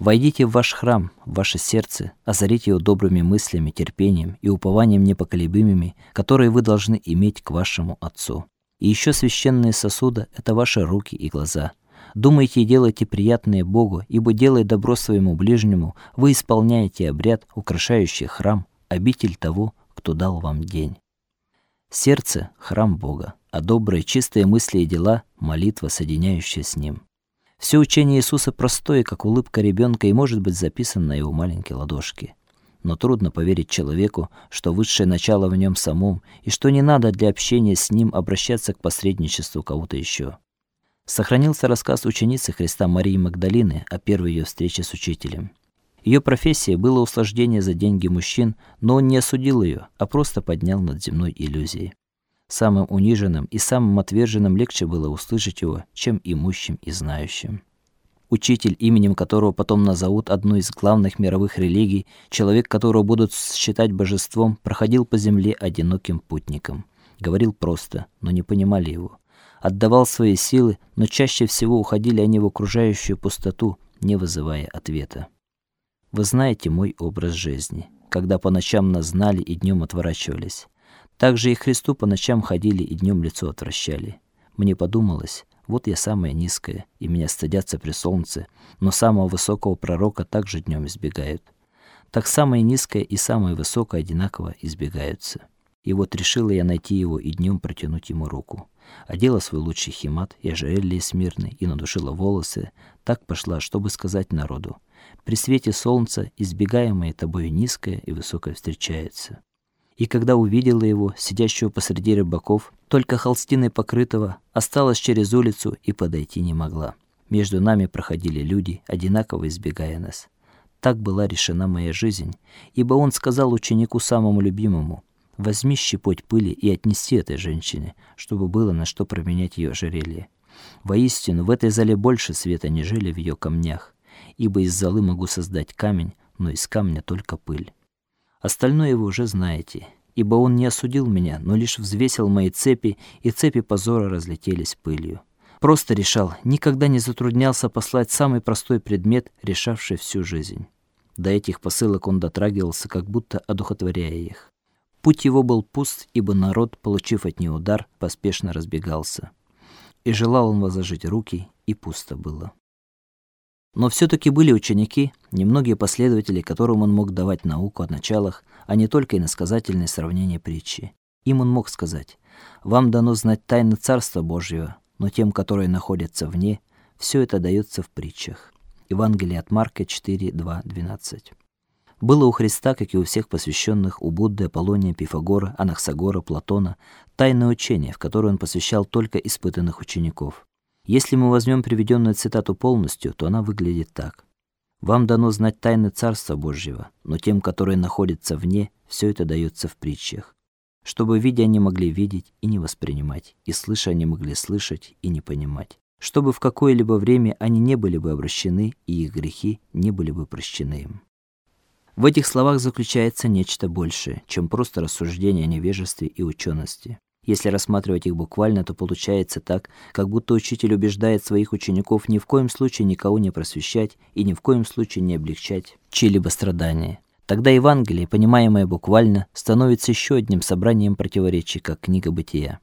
Войдите в ваш храм, в ваше сердце, озарите его добрыми мыслями, терпением и упованием непоколебимыми, которые вы должны иметь к вашему Отцу. И еще священные сосуды — это ваши руки и глаза. Думайте и делайте приятное Богу, ибо делая добро своему ближнему, вы исполняете обряд, украшающий храм, обитель того, кто дал вам день. Сердце — храм Бога, а добрые, чистые мысли и дела — молитва, соединяющая с Ним. Все учение Иисуса простое, как улыбка ребенка, и может быть записано на его маленькой ладошке. Но трудно поверить человеку, что высшее начало в нем самом, и что не надо для общения с ним обращаться к посредничеству кого-то еще. Сохранился рассказ ученицы Христа Марии Магдалины о первой ее встрече с учителем. Ее профессией было услаждение за деньги мужчин, но он не осудил ее, а просто поднял над земной иллюзией. Самым униженным и самым отверженным легче было услышать его, чем имущим и знающим. Учитель, именем которого потом назовут одну из главных мировых религий, человек, которого будут считать божеством, проходил по земле одиноким путником. Говорил просто, но не понимали его. Отдавал свои силы, но чаще всего уходили они в окружающую пустоту, не вызывая ответа. Вы знаете мой образ жизни, когда по ночам нас знали и днем отворачивались. Так же и Христу по ночам ходили и днем лицо отвращали. Мне подумалось, вот я самая низкая, и меня стыдятся при солнце, но самого высокого пророка также днем избегают. Так самое низкое и самое высокое одинаково избегаются. И вот решила я найти его и днем протянуть ему руку. Одела свой лучший химат и ожерелье смирный и надушила волосы. Так пошла, чтобы сказать народу. При свете солнца избегаемое тобою низкое и высокое встречается и когда увидела его, сидящего посреди рыбаков, только холстиной покрытого, осталась через улицу и подойти не могла. Между нами проходили люди, одинаково избегая нас. Так была решена моя жизнь, ибо он сказал ученику самому любимому: "Возьми щепоть пыли и отнеси этой женщине, чтобы было на что променять ее ожерелье. Воистину, в этой зале больше света, нежели в ее камнях, ибо из золы могу создать камень, но из камня только пыль". Остальное вы уже знаете, ибо он не осудил меня, но лишь взвесил мои цепи, и цепи позора разлетелись пылью. Просто решал, никогда не затруднялся послать самый простой предмет, решавший всю жизнь. До этих посылок он дотрагивался, как будто одухотворяя их. Путь его был пуст, ибо народ, получив от него удар, поспешно разбегался. И желал он возложить руки, и пусто было. Но все-таки были ученики, немногие последователи, которым он мог давать науку о началах, а не только иносказательные сравнения притчи. Им он мог сказать, «Вам дано знать тайны Царства Божьего, но тем, которые находятся вне, все это дается в притчах». Евангелие от Марка 4, 2, 12. Было у Христа, как и у всех посвященных, у Будды, Аполлония, Пифагора, Анаксагора, Платона, тайное учение, в которое он посвящал только испытанных учеников. Если мы возьмем приведенную цитату полностью, то она выглядит так: Вам дано знать тайны Царства Божьего, но тем, которые находятся вне, все это дается в притчах, чтобы видя они могли видеть и не воспринимать, и слыша они могли слышать и не понимать, чтобы в какое-либо время они не были бы обращены и их грехи не были бы прощены им. В этих словах заключается нечто большее, чем просто рассуждение о невежестве и учености. Если рассматривать их буквально, то получается так, как будто учитель убеждает своих учеников ни в коем случае никого не просвещать и ни в коем случае не облегчать чьи-либо страдания. Тогда Евангелие, понимаемое буквально, становится еще одним собранием противоречий, как книга Бытия.